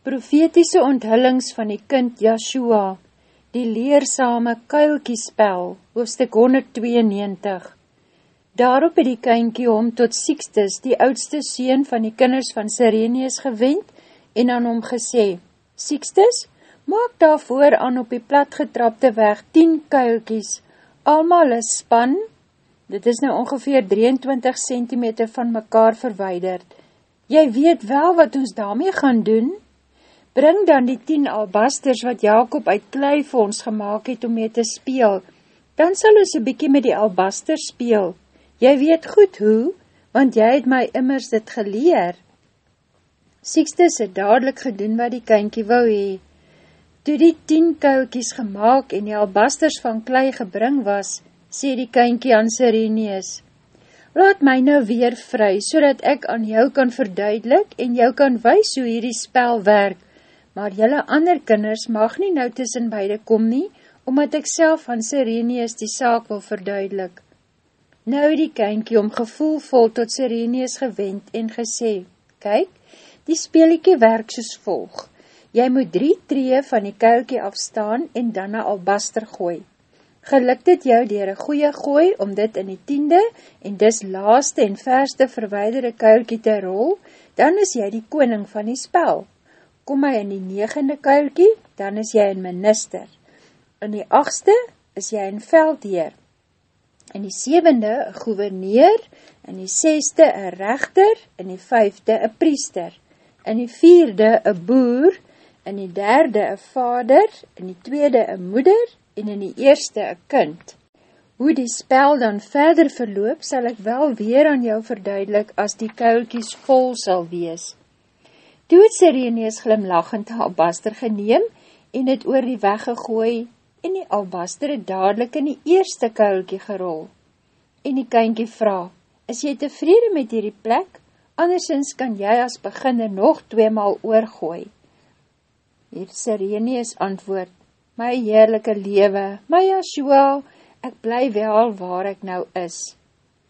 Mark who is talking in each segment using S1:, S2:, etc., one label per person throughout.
S1: Profetiese onthullings van die kind Yahshua, die leersame kuilkiespel, hoofstuk 192. Daarop het die kynkie hom tot Sixtus, die oudste seen van die kinders van Sirenius gewend, en aan hom gesê, Sixtus, maak daarvoor aan op die platgetrapte weg 10 kuilkies, almal is span, dit is nou ongeveer 23 cm van mekaar verweiderd. Jy weet wel wat ons daarmee gaan doen? Bring dan die 10 albasters wat Jacob uit klei vir ons gemaakt het om mee te speel, dan sal ons een bykie met die albasters speel. Jy weet goed hoe, want jy het my immers dit geleer. Sixtus het dadelijk gedoen wat die kynkie wou hee. Toe die 10 kuilkies gemaakt en die albasters van klei gebring was, sê die kynkie aan Sireneus, Laat my nou weer vry, so ek aan jou kan verduidelik en jou kan wys hoe hierdie spel werk, maar jylle ander kinders mag nie nou tussen beide kom nie, omdat ek self van Sireneus die saak wil verduidelik. Nou die kynkie om gevoelvol tot Sireneus gewend en gesê, Kyk, die speeliekie werk soos volg. Jy moet drie tree van die kuilkie afstaan en dan na albaster gooi. Gelukt het jou dier een goeie gooi om dit in die tiende en dis laaste en verste verweiderde kuilkie te rol, dan is jy die koning van die spel. Kom hy in die negende kuilkie, dan is jy een minister. In die achtste is jy een veldheer. In die sevende een gouverneur, in die seste een rechter, in die vijfde een priester. In die vierde een boer, in die derde een vader, in die tweede een moeder, en in die eerste een kind. Hoe die spel dan verder verloop, sal ek wel weer aan jou verduidelik as die kuilkies vol sal wees. Toe het Sireneus glimlachend albaster geneem en het oor die weg gegooi en die albaster het dadelijk in die eerste kuilkie gerol. En die kynkie vraag, is jy tevrede met hierdie plek? Andersins kan jy as beginner nog tweemaal oorgooi. Hier Sireneus antwoord, my heerlijke lewe, my Yahshua, ek bly wel waar ek nou is.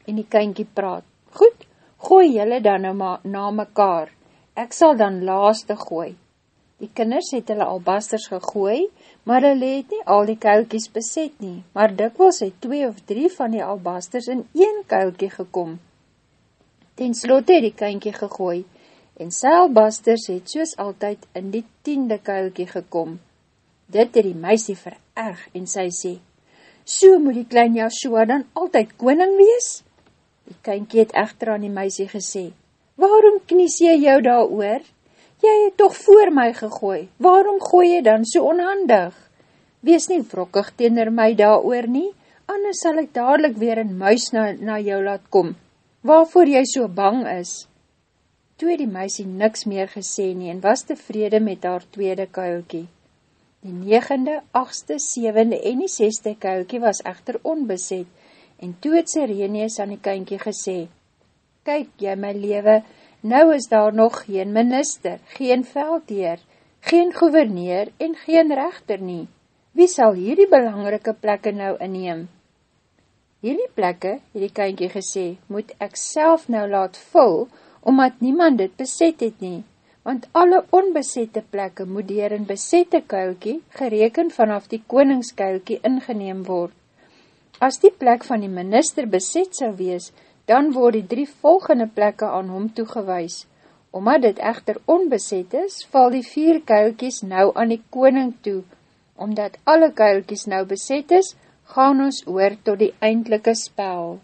S1: En die kynkie praat, goed, gooi jylle dan nou ma na mekaar, ek sal dan laaste gooi. Die kinders het hulle albasters gegooi, maar hulle het nie al die kuilkies beset nie, maar dikwels het twee of drie van die albasters in een kuilkie gekom. Ten slotte het die kynkie gegooi, en sy albasters het soos altyd in die tiende kuilkie gekom. Dit het die meisie vererg, en sy sê, So moet die klein Joshua dan altyd koning wees? Die kynkie het echter aan die meisie gesê, waarom knies jy jou daar oor? Jy het toch voor my gegooi, waarom gooi jy dan so onhandig? Wees nie wrokkig teender my daar oor nie, anders sal ek dadelijk weer een muis na, na jou laat kom, waarvoor jy so bang is. Toe die meisie niks meer gesê nie en was tevrede met haar tweede kuilkie. Die negende, achtste, sevende en die zesde kuilkie was echter onbeset, en toe het Sireneus aan die kynkie gesê, kyk jy my lewe, nou is daar nog geen minister, geen veldheer, geen gouverneur en geen rechter nie. Wie sal hierdie belangrike plekke nou inneem? Hierdie plekke, het die kynkie gesê, moet ek self nou laat vul, omdat niemand dit beset het nie, want alle onbesette plekke moet dier een besette kuilkie, gereken vanaf die koningskuilkie, ingeneem word. As die plek van die minister beset sal wees, dan word die drie volgende plekke aan hom toegewys. Omdat dit echter onbeset is, val die vier kuilkies nou aan die koning toe. Omdat alle kuilkies nou beset is, gaan ons oor tot die eindelike spel.